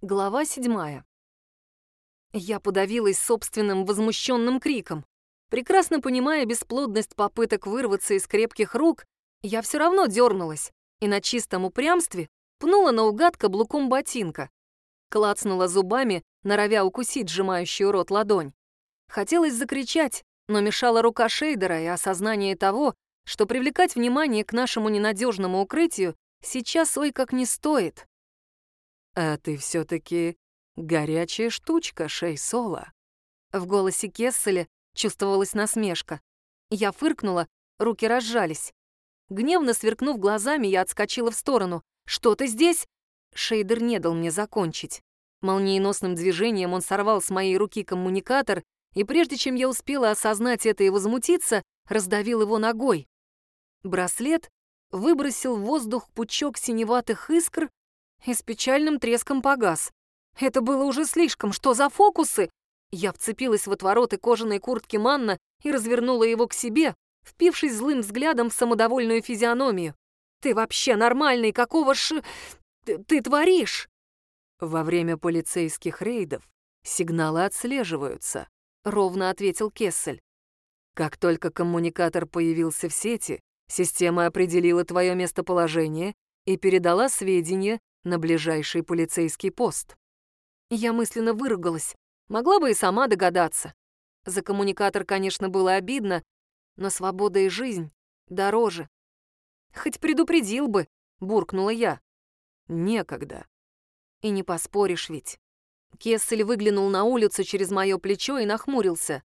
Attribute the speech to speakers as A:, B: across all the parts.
A: Глава седьмая. Я подавилась собственным возмущенным криком. Прекрасно понимая бесплодность попыток вырваться из крепких рук, я все равно дернулась и на чистом упрямстве пнула наугад каблуком ботинка. Клацнула зубами, норовя укусить сжимающую рот ладонь. Хотелось закричать, но мешала рука Шейдера и осознание того, что привлекать внимание к нашему ненадежному укрытию сейчас ой как не стоит.
B: «А ты все-таки горячая штучка, Шейсола».
A: В голосе Кесселя чувствовалась насмешка. Я фыркнула, руки разжались. Гневно сверкнув глазами, я отскочила в сторону. «Что ты здесь?» Шейдер не дал мне закончить. Молниеносным движением он сорвал с моей руки коммуникатор, и прежде чем я успела осознать это и возмутиться, раздавил его ногой. Браслет выбросил в воздух пучок синеватых искр, и с печальным треском погас. Это было уже слишком. Что за фокусы? Я вцепилась в отвороты кожаной куртки Манна и развернула его к себе, впившись злым взглядом в самодовольную физиономию. «Ты вообще нормальный? Какого ж... ты, ты творишь?»
B: «Во время полицейских рейдов сигналы отслеживаются», — ровно ответил Кессель. «Как только коммуникатор появился в сети, система определила твое местоположение и передала сведения на ближайший полицейский пост.
A: Я мысленно выругалась. Могла бы и сама догадаться. За коммуникатор, конечно, было обидно, но свобода и жизнь дороже. Хоть предупредил бы, буркнула я.
B: Некогда.
A: И не поспоришь ведь. Кессель выглянул на улицу через мое плечо и нахмурился.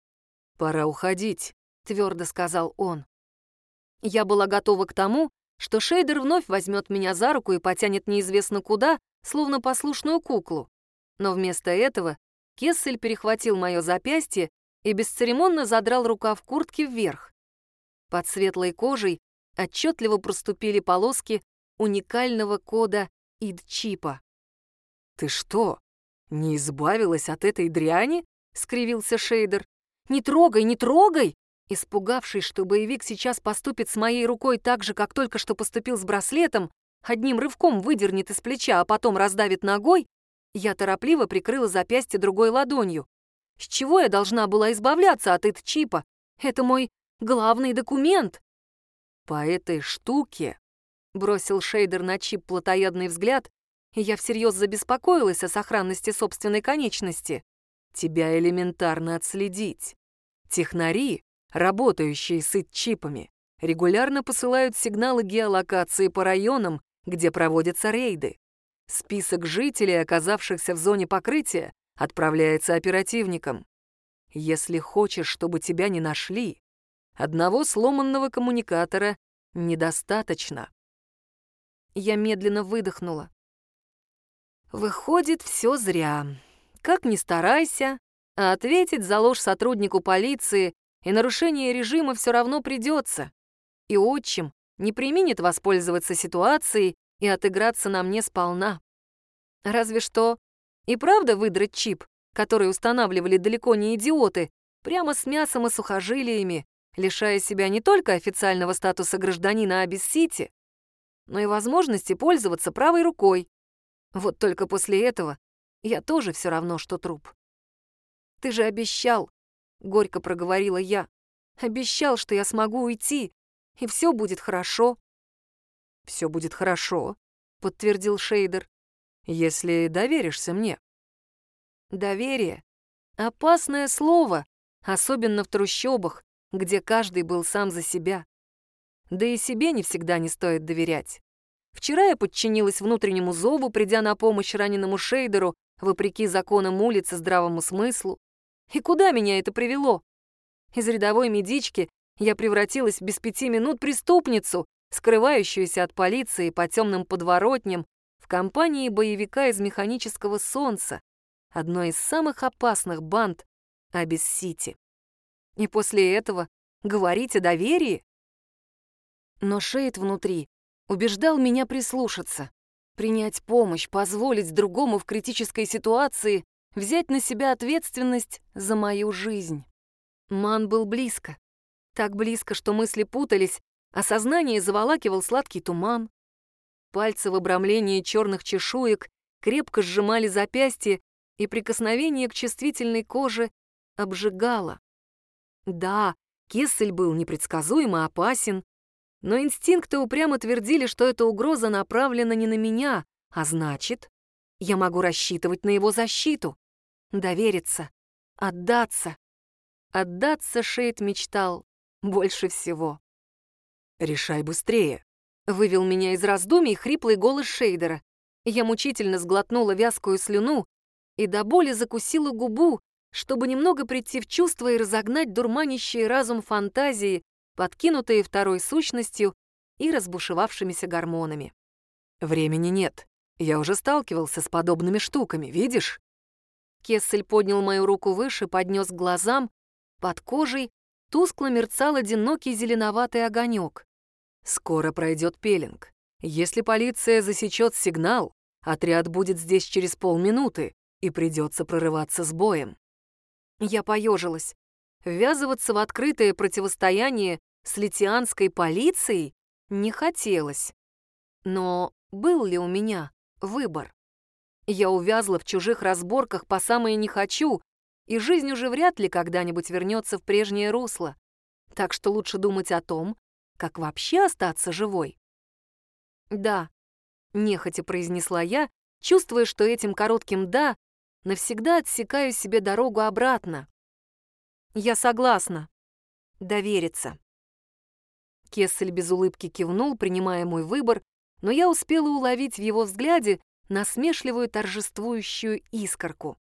B: «Пора уходить», —
A: твердо сказал он. Я была готова к тому, что Шейдер вновь возьмет меня за руку и потянет неизвестно куда, словно послушную куклу. Но вместо этого Кессель перехватил мое запястье и бесцеремонно задрал рукав куртки вверх. Под светлой кожей отчетливо проступили полоски уникального кода ИД-чипа.
B: «Ты что, не избавилась от этой дряни?» — скривился Шейдер.
A: «Не трогай, не трогай!» Испугавшись, что боевик сейчас поступит с моей рукой так же, как только что поступил с браслетом, одним рывком выдернет из плеча, а потом раздавит ногой, я торопливо прикрыла запястье другой ладонью. С чего я должна была избавляться от этого чипа? Это мой главный документ.
B: По этой штуке, бросил Шейдер на чип плотоядный взгляд, и я всерьез забеспокоилась о сохранности собственной конечности. Тебя элементарно отследить. Технари работающие с ИТ-чипами, регулярно посылают сигналы геолокации по районам, где проводятся рейды. Список жителей, оказавшихся в зоне покрытия, отправляется оперативникам. Если хочешь, чтобы тебя не нашли, одного сломанного коммуникатора недостаточно.
A: Я медленно выдохнула. Выходит, все зря. Как ни старайся, а ответить за ложь сотруднику полиции и нарушение режима все равно придется. И отчим не применит воспользоваться ситуацией и отыграться на мне сполна. Разве что и правда выдрать чип, который устанавливали далеко не идиоты, прямо с мясом и сухожилиями, лишая себя не только официального статуса гражданина Абис-Сити, но и возможности пользоваться правой рукой. Вот только после этого я тоже все равно, что труп. Ты же обещал, горько проговорила я. Обещал, что я смогу уйти, и все будет хорошо.
B: Все будет хорошо, подтвердил Шейдер, если доверишься мне.
A: Доверие — опасное слово, особенно в трущобах, где каждый был сам за себя. Да и себе не всегда не стоит доверять. Вчера я подчинилась внутреннему зову, придя на помощь раненому Шейдеру, вопреки законам улицы здравому смыслу. И куда меня это привело? Из рядовой медички я превратилась без пяти минут преступницу, скрывающуюся от полиции по темным подворотням в компании боевика из механического солнца, одной из самых опасных банд Абис-Сити. И после этого говорить о доверии? Но Шейд внутри убеждал меня прислушаться, принять помощь, позволить другому в критической ситуации взять на себя ответственность за мою жизнь. Ман был близко. Так близко, что мысли путались, а сознание заволакивал сладкий туман. Пальцы в обрамлении черных чешуек крепко сжимали запястье, и прикосновение к чувствительной коже обжигало. Да, Кессель был непредсказуемо опасен, но инстинкты упрямо твердили, что эта угроза направлена не на меня, а значит, я могу рассчитывать на его защиту, довериться, отдаться. Отдаться Шейд мечтал больше всего.
B: «Решай быстрее», —
A: вывел меня из раздумий хриплый голос Шейдера. Я мучительно сглотнула вязкую слюну и до боли закусила губу, чтобы немного прийти в чувство и разогнать дурманящий разум фантазии, подкинутые второй сущностью и разбушевавшимися гормонами.
B: «Времени нет. Я уже сталкивался с подобными штуками, видишь?»
A: Кессель поднял мою руку выше, поднес к глазам. Под кожей тускло мерцал одинокий зеленоватый огонек.
B: «Скоро пройдет пелинг. Если полиция засечет сигнал, отряд будет здесь через полминуты, и придется прорываться с боем».
A: Я поежилась. Ввязываться в открытое противостояние с литианской полицией не хотелось. Но был ли у меня выбор? Я увязла в чужих разборках по самое не хочу, и жизнь уже вряд ли когда-нибудь вернется в прежнее русло. Так что лучше думать о том, как вообще остаться живой. «Да», — нехотя произнесла я, чувствуя, что этим коротким «да» навсегда отсекаю себе дорогу обратно. «Я согласна. Довериться». Кессель без улыбки кивнул, принимая мой выбор, но я успела уловить в его взгляде насмешливую торжествующую искорку.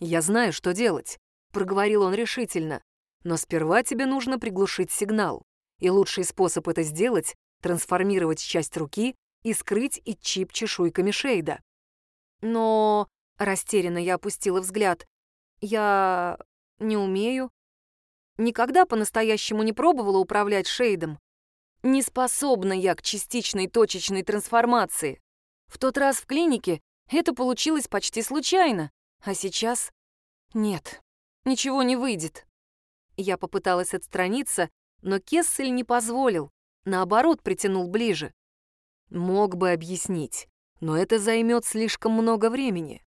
B: «Я знаю, что делать», — проговорил он решительно. «Но сперва тебе нужно приглушить сигнал. И лучший способ это сделать — трансформировать часть руки и скрыть и чип чешуйками Шейда».
A: «Но...» — растерянно я опустила взгляд. «Я... не умею. Никогда по-настоящему не пробовала управлять Шейдом. Не способна я к частичной точечной трансформации. В тот раз в клинике это получилось почти случайно, а сейчас нет, ничего не выйдет. Я попыталась отстраниться, но Кессель не позволил, наоборот, притянул ближе.
B: Мог бы объяснить, но это займет слишком много времени.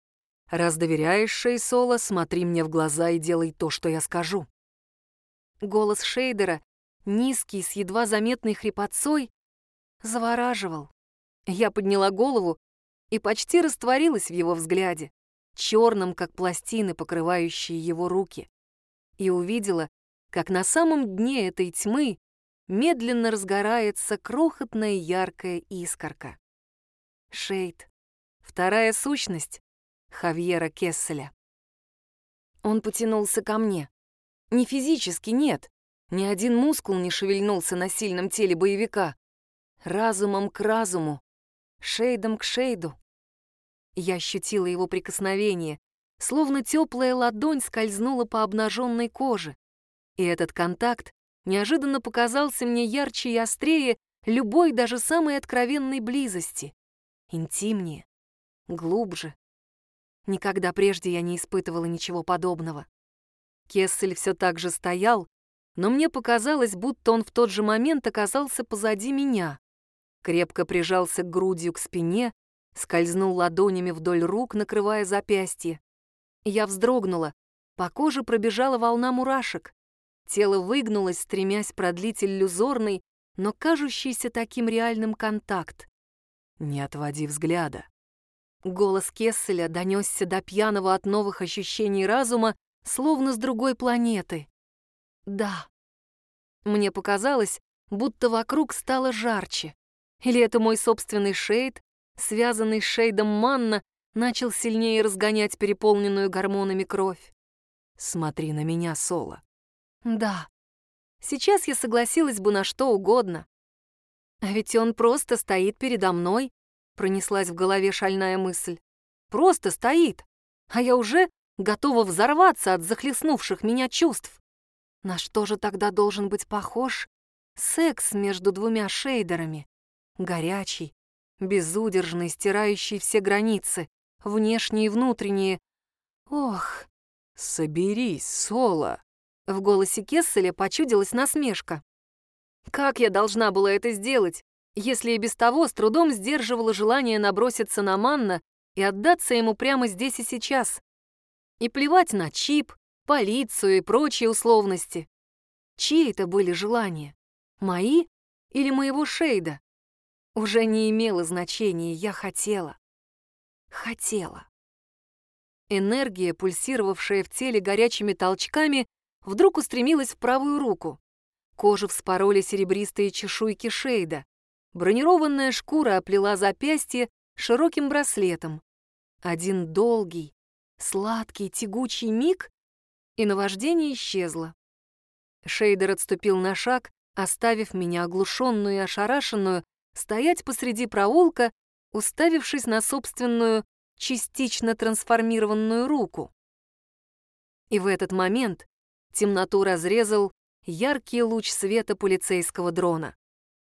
B: Раз доверяешь Шейсола, смотри мне в глаза и делай то, что я скажу.
A: Голос Шейдера, низкий, с едва заметной хрипотцой, завораживал. Я подняла голову и почти растворилась в его взгляде, черным, как пластины, покрывающие его руки, и увидела, как на самом дне этой тьмы медленно разгорается крохотная яркая искорка. Шейд. Вторая сущность Хавьера Кесселя. Он потянулся ко мне. Не физически, нет. Ни один мускул не шевельнулся на сильном теле боевика. Разумом к разуму, шейдом к шейду. Я ощутила его прикосновение, словно теплая ладонь скользнула по обнаженной коже. И этот контакт неожиданно показался мне ярче и острее любой, даже самой откровенной близости. Интимнее, глубже. Никогда прежде я не испытывала ничего подобного. Кессель все так же стоял, но мне показалось, будто он в тот же момент оказался позади меня крепко прижался грудью к спине, скользнул ладонями вдоль рук, накрывая запястье. Я вздрогнула, по коже пробежала волна мурашек. Тело выгнулось, стремясь продлить иллюзорный, но кажущийся таким реальным контакт.
B: «Не отводи взгляда».
A: Голос Кесселя донесся до пьяного от новых ощущений разума, словно с другой планеты. «Да». Мне показалось, будто вокруг стало жарче. Или это мой собственный шейд, связанный с шейдом Манна, начал сильнее разгонять переполненную гормонами кровь?
B: Смотри на меня, Соло.
A: Да. Сейчас я согласилась бы на что угодно. А ведь он просто стоит передо мной, пронеслась в голове шальная мысль. Просто стоит, а я уже готова взорваться от захлестнувших меня чувств. На что же тогда должен быть похож секс между двумя шейдерами? Горячий, безудержный, стирающий все границы, внешние и внутренние. Ох,
B: соберись, Соло.
A: В голосе Кесселя почудилась насмешка. Как я должна была это сделать, если и без того с трудом сдерживала желание наброситься на Манна и отдаться ему прямо здесь и сейчас. И плевать на чип, полицию и прочие условности. Чьи это были желания? Мои или моего Шейда? Уже не имело значения, я хотела. Хотела. Энергия, пульсировавшая в теле горячими толчками, вдруг устремилась в правую руку. Кожу вспороли серебристые чешуйки Шейда. Бронированная шкура оплела запястье широким браслетом. Один долгий, сладкий, тягучий миг, и наваждение исчезло. Шейдер отступил на шаг, оставив меня оглушенную и ошарашенную стоять посреди проулка, уставившись на собственную частично трансформированную руку. И в этот момент темноту разрезал яркий луч света полицейского дрона.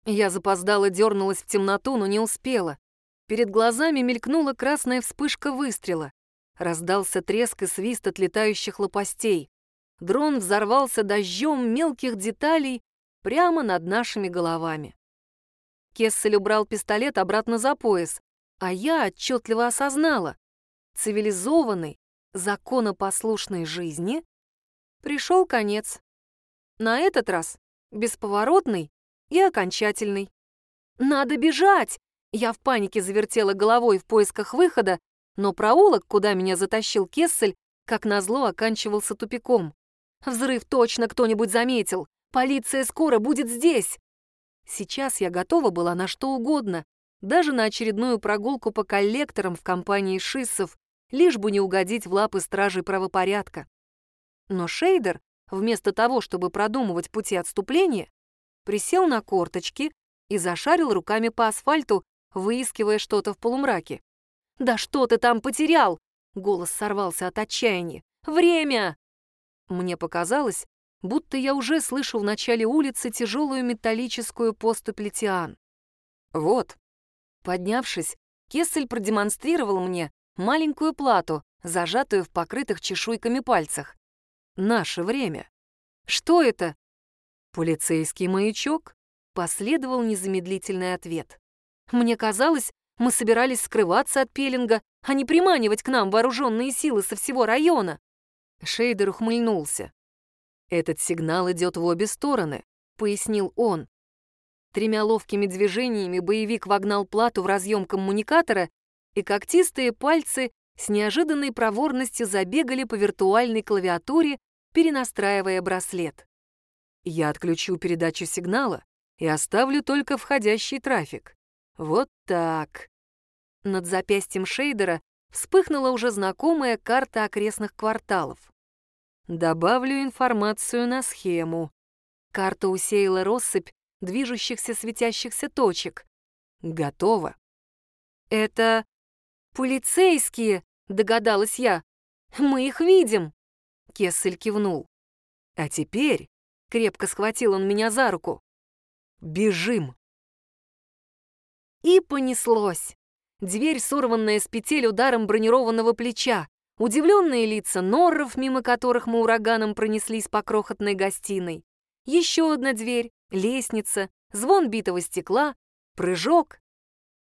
A: Я запоздала дернулась в темноту, но не успела. Перед глазами мелькнула красная вспышка выстрела. Раздался треск и свист отлетающих лопастей. Дрон взорвался дождем мелких деталей прямо над нашими головами. Кессель убрал пистолет обратно за пояс, а я отчетливо осознала, цивилизованной, законопослушной жизни пришел конец. На этот раз бесповоротный и окончательный. «Надо бежать!» Я в панике завертела головой в поисках выхода, но проулок, куда меня затащил Кессель, как назло оканчивался тупиком. Взрыв точно кто-нибудь заметил. Полиция скоро будет здесь. Сейчас я готова была на что угодно, даже на очередную прогулку по коллекторам в компании шиссов, лишь бы не угодить в лапы стражей правопорядка. Но Шейдер, вместо того, чтобы продумывать пути отступления, присел на корточки и зашарил руками по асфальту, выискивая что-то в полумраке. «Да что ты там потерял?» Голос сорвался от отчаяния. «Время!» Мне показалось, будто я уже слышу в начале улицы тяжелую металлическую поступь Летиан. «Вот». Поднявшись, Кессель продемонстрировал мне маленькую плату, зажатую в покрытых чешуйками пальцах. «Наше время». «Что это?» «Полицейский маячок», — последовал незамедлительный ответ. «Мне казалось, мы собирались скрываться от пелинга, а не приманивать к нам вооруженные силы со всего района». Шейдер ухмыльнулся. «Этот сигнал идет в обе стороны», — пояснил он. Тремя ловкими движениями боевик вогнал плату в разъем коммуникатора, и когтистые пальцы с неожиданной проворностью забегали по виртуальной клавиатуре, перенастраивая браслет. «Я отключу передачу сигнала и оставлю только входящий трафик. Вот так». Над запястьем шейдера вспыхнула уже знакомая карта окрестных кварталов. Добавлю информацию на схему. Карта усеяла россыпь движущихся светящихся точек. Готово. Это полицейские, догадалась я. Мы их видим. Кессель кивнул. А теперь, крепко схватил он меня за руку, бежим. И понеслось. Дверь, сорванная с петель ударом бронированного плеча, Удивленные лица норров, мимо которых мы ураганом пронеслись по крохотной гостиной. Еще одна дверь, лестница, звон битого стекла, прыжок.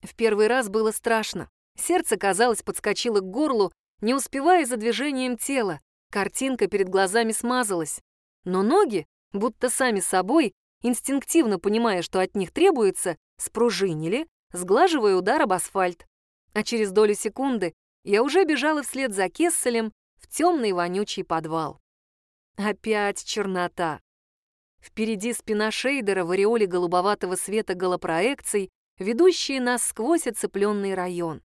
A: В первый раз было страшно. Сердце, казалось, подскочило к горлу, не успевая за движением тела. Картинка перед глазами смазалась. Но ноги, будто сами собой, инстинктивно понимая, что от них требуется, спружинили, сглаживая удар об асфальт. А через долю секунды я уже бежала вслед за Кесселем в темный вонючий подвал. Опять чернота. Впереди спина шейдера в ореоле голубоватого света голопроекций, ведущие нас сквозь оцепленный район.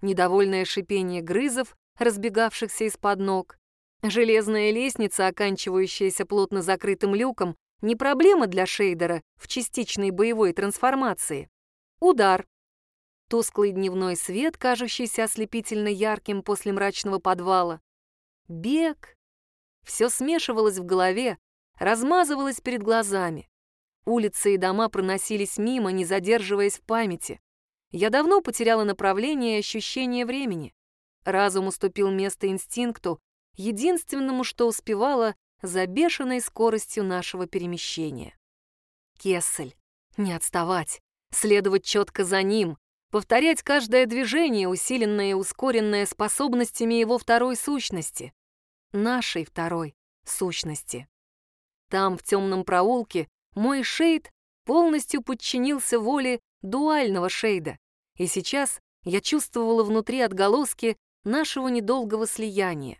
A: Недовольное шипение грызов, разбегавшихся из-под ног. Железная лестница, оканчивающаяся плотно закрытым люком, не проблема для шейдера в частичной боевой трансформации. Удар, тусклый дневной свет, кажущийся ослепительно ярким после мрачного подвала. Бег. Все смешивалось в голове, размазывалось перед глазами. Улицы и дома проносились мимо, не задерживаясь в памяти. Я давно потеряла направление и ощущение времени. Разум уступил место инстинкту, единственному, что успевало за бешеной скоростью нашего перемещения. Кессель. Не отставать. Следовать четко за ним повторять каждое движение, усиленное и ускоренное способностями его второй сущности, нашей второй сущности. Там, в темном проулке, мой шейд полностью подчинился воле дуального шейда, и сейчас я чувствовала внутри отголоски нашего недолгого слияния.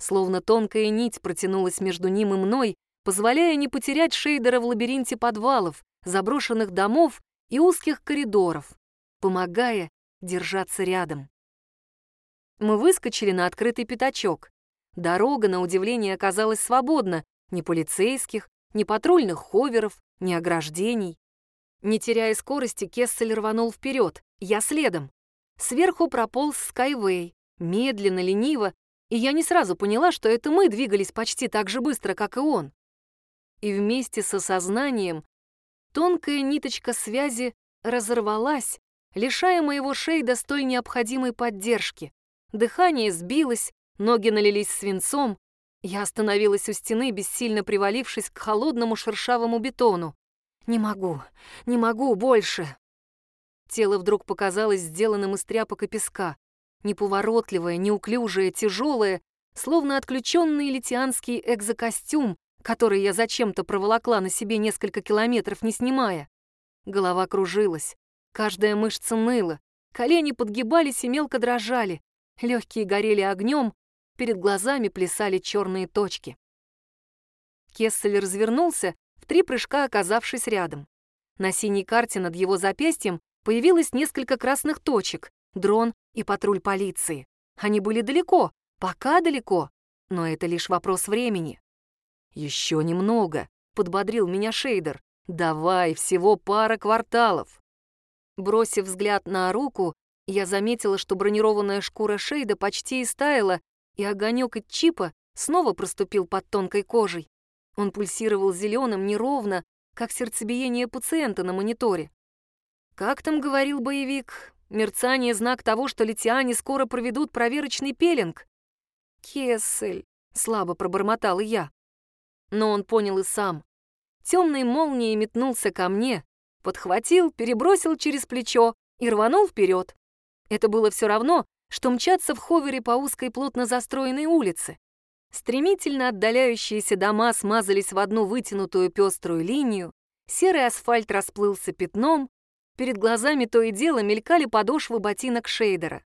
A: Словно тонкая нить протянулась между ним и мной, позволяя не потерять шейдера в лабиринте подвалов, заброшенных домов и узких коридоров, помогая держаться рядом. Мы выскочили на открытый пятачок. Дорога, на удивление, оказалась свободна. Ни полицейских, ни патрульных ховеров, ни ограждений. Не теряя скорости, Кессель рванул вперед, я следом. Сверху прополз Скайвей, медленно, лениво, и я не сразу поняла, что это мы двигались почти так же быстро, как и он. И вместе с осознанием тонкая ниточка связи разорвалась, лишая моего шейда столь необходимой поддержки. Дыхание сбилось, ноги налились свинцом. Я остановилась у стены, бессильно привалившись к холодному шершавому бетону. «Не могу, не могу больше!» Тело вдруг показалось сделанным из тряпок и песка. Неповоротливое, неуклюжее, тяжелое, словно отключенный литианский экзокостюм, который я зачем-то проволокла на себе несколько километров, не снимая. Голова кружилась, каждая мышца ныла, колени подгибались и мелко дрожали, легкие горели огнем, перед глазами плясали черные точки. Кессель развернулся, в три прыжка оказавшись рядом. На синей карте над его запястьем появилось несколько красных точек, дрон и патруль полиции. Они были далеко, пока далеко, но это лишь вопрос времени. «Еще немного», — подбодрил меня Шейдер. «Давай, всего пара кварталов». Бросив взгляд на руку, я заметила, что бронированная шкура Шейда почти истаяла, и огонек от чипа снова проступил под тонкой кожей. Он пульсировал зеленым неровно, как сердцебиение пациента на мониторе. Как там говорил боевик, мерцание — знак того, что литиане скоро проведут проверочный пеленг. «Кессель», — слабо пробормотал я. Но он понял и сам. Темной молнией метнулся ко мне, подхватил, перебросил через плечо и рванул вперед. Это было все равно, что мчаться в ховере по узкой плотно застроенной улице. Стремительно отдаляющиеся дома смазались в одну вытянутую пеструю линию, серый асфальт расплылся пятном, перед глазами то и дело мелькали подошвы ботинок шейдера.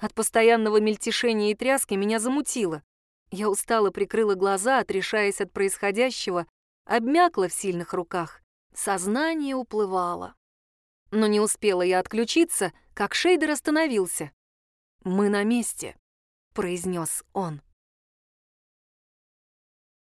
A: От постоянного мельтешения и тряски меня замутило. Я устало прикрыла глаза, отрешаясь от происходящего, обмякла в сильных руках. Сознание уплывало. Но не успела я отключиться, как шейдер остановился. «Мы на месте», — произнес он.